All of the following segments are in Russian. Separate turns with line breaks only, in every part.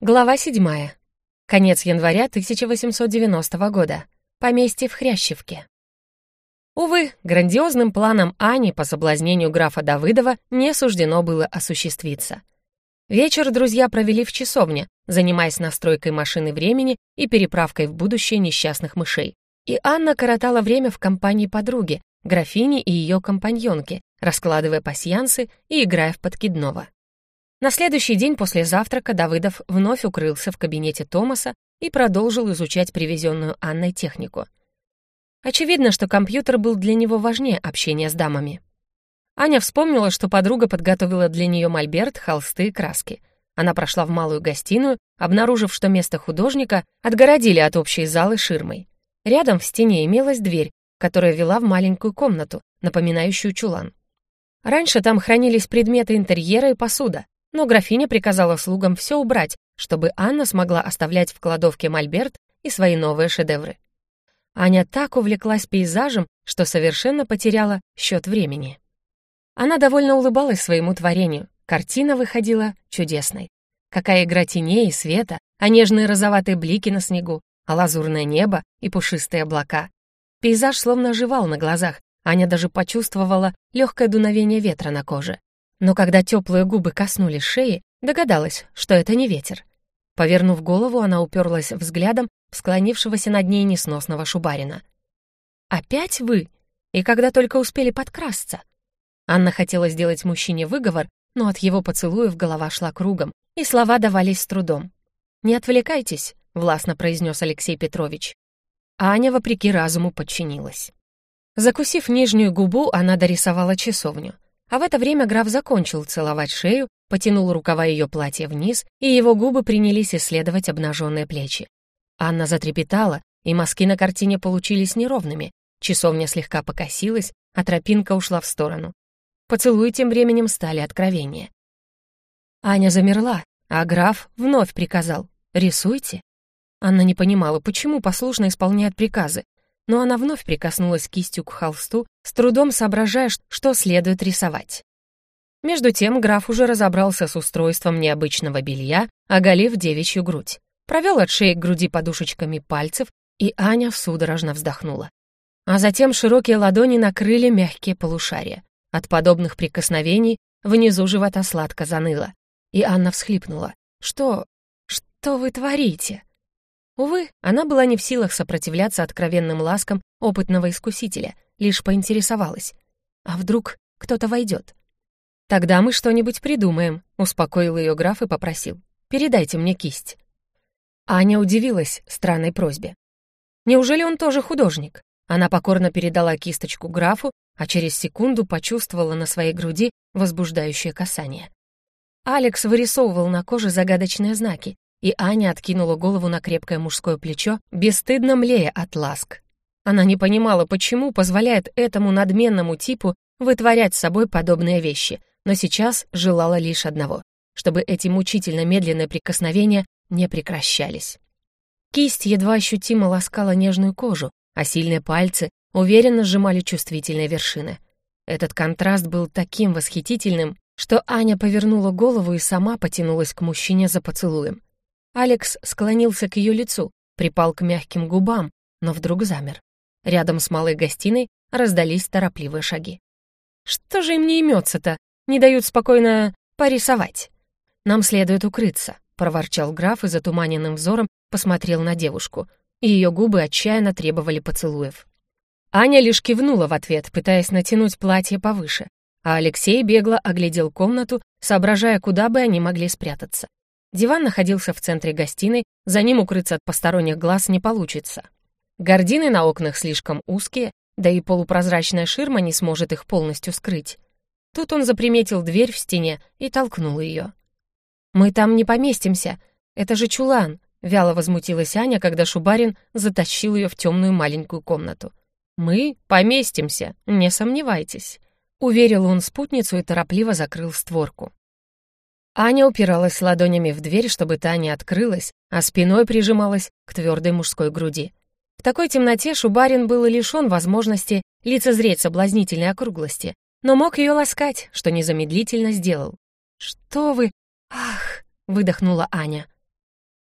Глава 7. Конец января 1890 года. Поместье в Хрящевке. Увы, грандиозным планом Ани по соблазнению графа Давыдова не суждено было осуществиться. Вечер друзья провели в часовне, занимаясь настройкой машины времени и переправкой в будущее несчастных мышей. И Анна коротала время в компании подруги, графини и ее компаньонки, раскладывая пасьянсы и играя в подкидного. На следующий день после завтрака Давыдов вновь укрылся в кабинете Томаса и продолжил изучать привезенную Анной технику. Очевидно, что компьютер был для него важнее общения с дамами. Аня вспомнила, что подруга подготовила для нее мольберт, холсты и краски. Она прошла в малую гостиную, обнаружив, что место художника отгородили от общей залы ширмой. Рядом в стене имелась дверь, которая вела в маленькую комнату, напоминающую чулан. Раньше там хранились предметы интерьера и посуда, но графиня приказала слугам все убрать, чтобы Анна смогла оставлять в кладовке мольберт и свои новые шедевры. Аня так увлеклась пейзажем, что совершенно потеряла счет времени. Она довольно улыбалась своему творению. Картина выходила чудесной. Какая игра теней и света, а нежные розоватые блики на снегу, а лазурное небо и пушистые облака. Пейзаж словно оживал на глазах, Аня даже почувствовала легкое дуновение ветра на коже но когда теплые губы коснулись шеи, догадалась, что это не ветер. Повернув голову, она уперлась взглядом в склонившегося над ней несносного шубарина. «Опять вы? И когда только успели подкрасться?» Анна хотела сделать мужчине выговор, но от его поцелуев голова шла кругом, и слова давались с трудом. «Не отвлекайтесь», — властно произнес Алексей Петрович. Аня, вопреки разуму, подчинилась. Закусив нижнюю губу, она дорисовала часовню — а в это время граф закончил целовать шею, потянул рукава ее платья вниз, и его губы принялись исследовать обнаженные плечи. Анна затрепетала, и мазки на картине получились неровными. Часовня слегка покосилась, а тропинка ушла в сторону. Поцелуи тем временем стали откровения. Аня замерла, а граф вновь приказал «Рисуйте». Анна не понимала, почему послушно исполняет приказы, но она вновь прикоснулась кистью к холсту, с трудом соображая, что следует рисовать. Между тем граф уже разобрался с устройством необычного белья, оголив девичью грудь. Провел от шеи к груди подушечками пальцев, и Аня судорожно вздохнула. А затем широкие ладони накрыли мягкие полушария. От подобных прикосновений внизу живота сладко заныло. И Анна всхлипнула. «Что... что вы творите?» Увы, она была не в силах сопротивляться откровенным ласкам опытного искусителя, лишь поинтересовалась. «А вдруг кто-то войдет?» «Тогда мы что-нибудь придумаем», — успокоил ее граф и попросил. «Передайте мне кисть». Аня удивилась странной просьбе. Неужели он тоже художник? Она покорно передала кисточку графу, а через секунду почувствовала на своей груди возбуждающее касание. Алекс вырисовывал на коже загадочные знаки, и Аня откинула голову на крепкое мужское плечо, бесстыдно млея от ласк. Она не понимала, почему позволяет этому надменному типу вытворять с собой подобные вещи, но сейчас желала лишь одного — чтобы эти мучительно медленные прикосновения не прекращались. Кисть едва ощутимо ласкала нежную кожу, а сильные пальцы уверенно сжимали чувствительные вершины. Этот контраст был таким восхитительным, что Аня повернула голову и сама потянулась к мужчине за поцелуем. Алекс склонился к ее лицу, припал к мягким губам, но вдруг замер. Рядом с малой гостиной раздались торопливые шаги. «Что же им не имется-то? Не дают спокойно порисовать?» «Нам следует укрыться», — проворчал граф и затуманенным взором посмотрел на девушку. Ее губы отчаянно требовали поцелуев. Аня лишь кивнула в ответ, пытаясь натянуть платье повыше, а Алексей бегло оглядел комнату, соображая, куда бы они могли спрятаться. Диван находился в центре гостиной, за ним укрыться от посторонних глаз не получится. Гардины на окнах слишком узкие, да и полупрозрачная ширма не сможет их полностью скрыть. Тут он заприметил дверь в стене и толкнул ее. «Мы там не поместимся, это же чулан», — вяло возмутилась Аня, когда Шубарин затащил ее в темную маленькую комнату. «Мы поместимся, не сомневайтесь», — уверил он спутницу и торопливо закрыл створку. Аня упиралась ладонями в дверь, чтобы та не открылась, а спиной прижималась к твердой мужской груди. В такой темноте Шубарин был лишён возможности лицезреть соблазнительной округлости, но мог ее ласкать, что незамедлительно сделал. «Что вы? Ах!» — выдохнула Аня.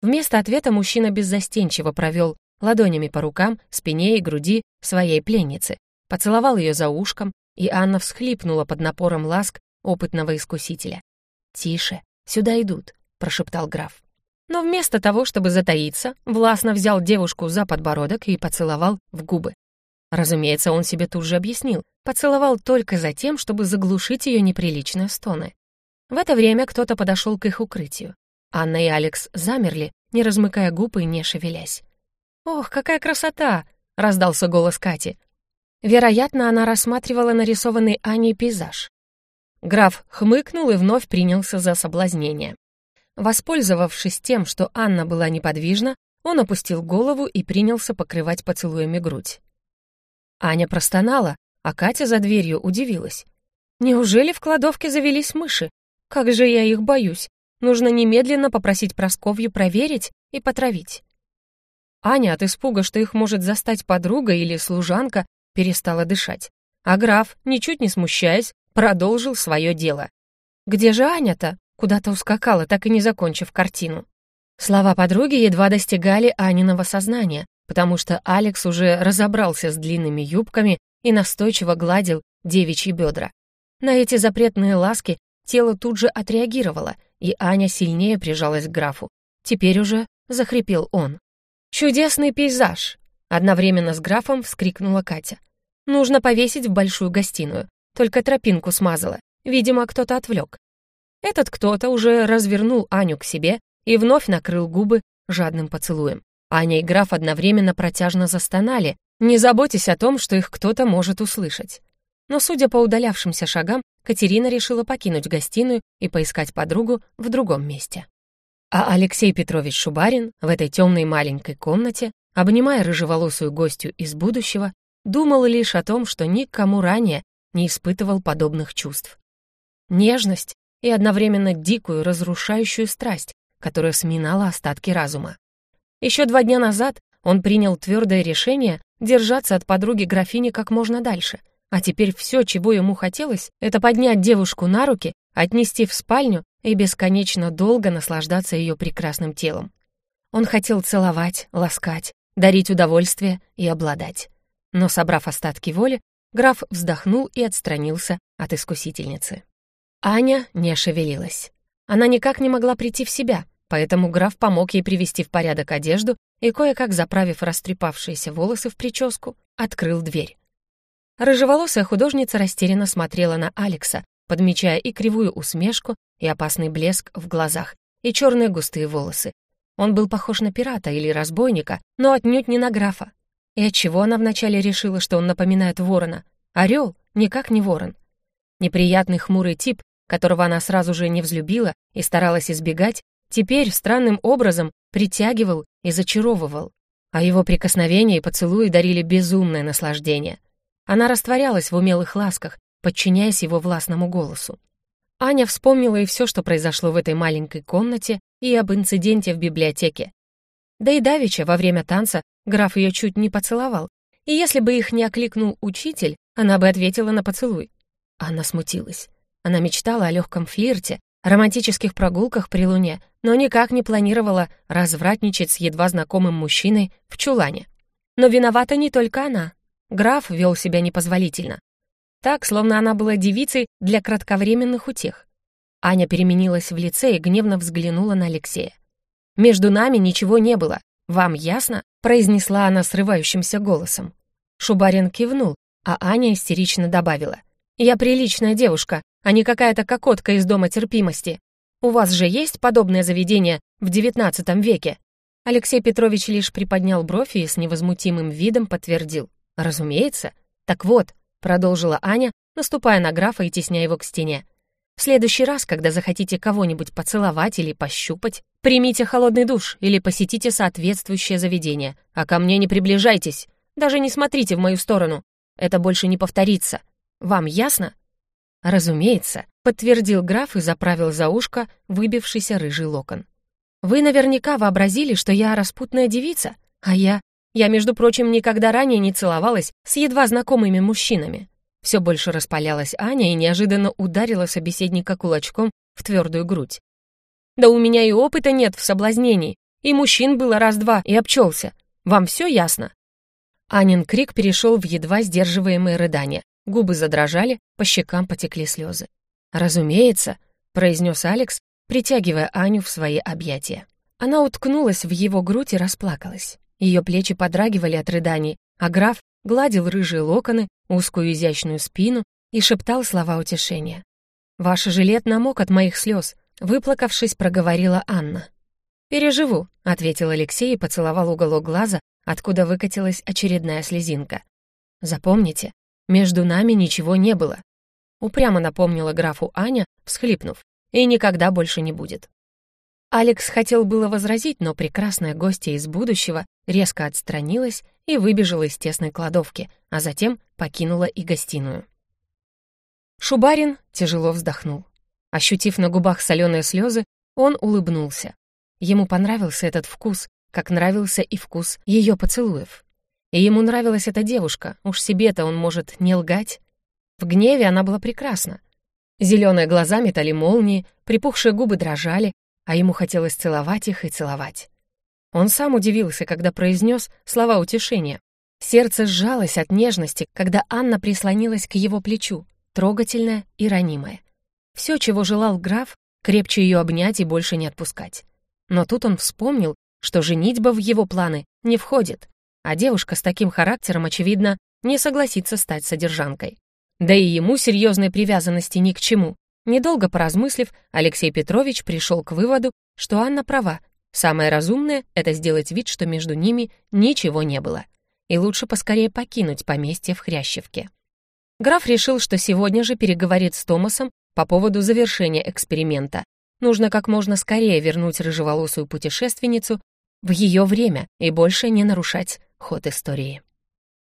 Вместо ответа мужчина беззастенчиво провел ладонями по рукам, спине и груди своей пленницы, поцеловал ее за ушком, и Анна всхлипнула под напором ласк опытного искусителя. «Тише, сюда идут», — прошептал граф. Но вместо того, чтобы затаиться, властно взял девушку за подбородок и поцеловал в губы. Разумеется, он себе тут же объяснил. Поцеловал только за тем, чтобы заглушить ее неприличные стоны. В это время кто-то подошел к их укрытию. Анна и Алекс замерли, не размыкая губ и не шевелясь. «Ох, какая красота!» — раздался голос Кати. Вероятно, она рассматривала нарисованный Аней пейзаж. Граф хмыкнул и вновь принялся за соблазнение. Воспользовавшись тем, что Анна была неподвижна, он опустил голову и принялся покрывать поцелуями грудь. Аня простонала, а Катя за дверью удивилась. «Неужели в кладовке завелись мыши? Как же я их боюсь. Нужно немедленно попросить Просковью проверить и потравить». Аня от испуга, что их может застать подруга или служанка, перестала дышать. А граф, ничуть не смущаясь, продолжил свое дело. «Где же Аня-то?» Куда-то ускакала, так и не закончив картину. Слова подруги едва достигали Аниного сознания, потому что Алекс уже разобрался с длинными юбками и настойчиво гладил девичьи бедра. На эти запретные ласки тело тут же отреагировало, и Аня сильнее прижалась к графу. Теперь уже захрипел он. «Чудесный пейзаж!» — одновременно с графом вскрикнула Катя. «Нужно повесить в большую гостиную. Только тропинку смазала. Видимо, кто-то отвлек». Этот кто-то уже развернул Аню к себе и вновь накрыл губы жадным поцелуем. Аня и граф одновременно протяжно застонали, не заботясь о том, что их кто-то может услышать. Но, судя по удалявшимся шагам, Катерина решила покинуть гостиную и поискать подругу в другом месте. А Алексей Петрович Шубарин в этой темной маленькой комнате, обнимая рыжеволосую гостью из будущего, думал лишь о том, что никому ранее не испытывал подобных чувств. Нежность и одновременно дикую, разрушающую страсть, которая сминала остатки разума. Еще два дня назад он принял твердое решение держаться от подруги графини как можно дальше, а теперь все, чего ему хотелось, это поднять девушку на руки, отнести в спальню и бесконечно долго наслаждаться ее прекрасным телом. Он хотел целовать, ласкать, дарить удовольствие и обладать. Но, собрав остатки воли, граф вздохнул и отстранился от искусительницы. Аня не шевелилась. Она никак не могла прийти в себя, поэтому граф помог ей привести в порядок одежду и, кое-как заправив растрепавшиеся волосы в прическу, открыл дверь. Рыжеволосая художница растерянно смотрела на Алекса, подмечая и кривую усмешку, и опасный блеск в глазах, и черные густые волосы. Он был похож на пирата или разбойника, но отнюдь не на графа. И отчего она вначале решила, что он напоминает ворона? Орел, никак не ворон. Неприятный хмурый тип, которого она сразу же не взлюбила и старалась избегать, теперь странным образом притягивал и зачаровывал, а его прикосновения и поцелуи дарили безумное наслаждение. Она растворялась в умелых ласках, подчиняясь его властному голосу. Аня вспомнила и все, что произошло в этой маленькой комнате, и об инциденте в библиотеке. Да и давеча, во время танца, граф ее чуть не поцеловал, и если бы их не окликнул учитель, она бы ответила на поцелуй. Она смутилась. Она мечтала о легком флирте, романтических прогулках при луне, но никак не планировала развратничать с едва знакомым мужчиной в чулане. Но виновата не только она. Граф вел себя непозволительно. Так, словно она была девицей для кратковременных утех. Аня переменилась в лице и гневно взглянула на Алексея. «Между нами ничего не было. Вам ясно?» — произнесла она срывающимся голосом. Шубарин кивнул, а Аня истерично добавила. «Я приличная девушка, а не какая-то кокотка из дома терпимости. У вас же есть подобное заведение в девятнадцатом веке?» Алексей Петрович лишь приподнял бровь и с невозмутимым видом подтвердил. «Разумеется. Так вот», — продолжила Аня, наступая на графа и тесня его к стене. «В следующий раз, когда захотите кого-нибудь поцеловать или пощупать, примите холодный душ или посетите соответствующее заведение, а ко мне не приближайтесь, даже не смотрите в мою сторону. Это больше не повторится. Вам ясно?» «Разумеется», — подтвердил граф и заправил за ушко выбившийся рыжий локон. «Вы наверняка вообразили, что я распутная девица, а я... Я, между прочим, никогда ранее не целовалась с едва знакомыми мужчинами». Все больше распалялась Аня и неожиданно ударила собеседника кулачком в твердую грудь. «Да у меня и опыта нет в соблазнении. И мужчин было раз-два, и обчелся. Вам все ясно?» Анин крик перешел в едва сдерживаемые рыдания. Губы задрожали, по щекам потекли слезы. «Разумеется», — произнес Алекс, притягивая Аню в свои объятия. Она уткнулась в его грудь и расплакалась. Ее плечи подрагивали от рыданий, а граф гладил рыжие локоны, узкую изящную спину и шептал слова утешения. «Ваш жилет намок от моих слез», — выплакавшись, проговорила Анна. «Переживу», — ответил Алексей и поцеловал уголок глаза, откуда выкатилась очередная слезинка. «Запомните, между нами ничего не было», — упрямо напомнила графу Аня, всхлипнув, «и никогда больше не будет». Алекс хотел было возразить, но прекрасная гостья из будущего резко отстранилась и выбежала из тесной кладовки, а затем покинула и гостиную. Шубарин тяжело вздохнул. Ощутив на губах соленые слезы, он улыбнулся. Ему понравился этот вкус, как нравился и вкус ее поцелуев. И ему нравилась эта девушка, уж себе-то он может не лгать. В гневе она была прекрасна. Зеленые глаза метали молнии, припухшие губы дрожали, а ему хотелось целовать их и целовать. Он сам удивился, когда произнес слова утешения. Сердце сжалось от нежности, когда Анна прислонилась к его плечу трогательная и ранимая. Все, чего желал граф, крепче ее обнять и больше не отпускать. Но тут он вспомнил, что женитьба в его планы не входит, а девушка с таким характером, очевидно, не согласится стать содержанкой. Да и ему серьезной привязанности ни к чему. Недолго поразмыслив, Алексей Петрович пришел к выводу, что Анна права. Самое разумное — это сделать вид, что между ними ничего не было. И лучше поскорее покинуть поместье в Хрящевке. Граф решил, что сегодня же переговорит с Томасом по поводу завершения эксперимента. Нужно как можно скорее вернуть рыжеволосую путешественницу в ее время и больше не нарушать ход истории.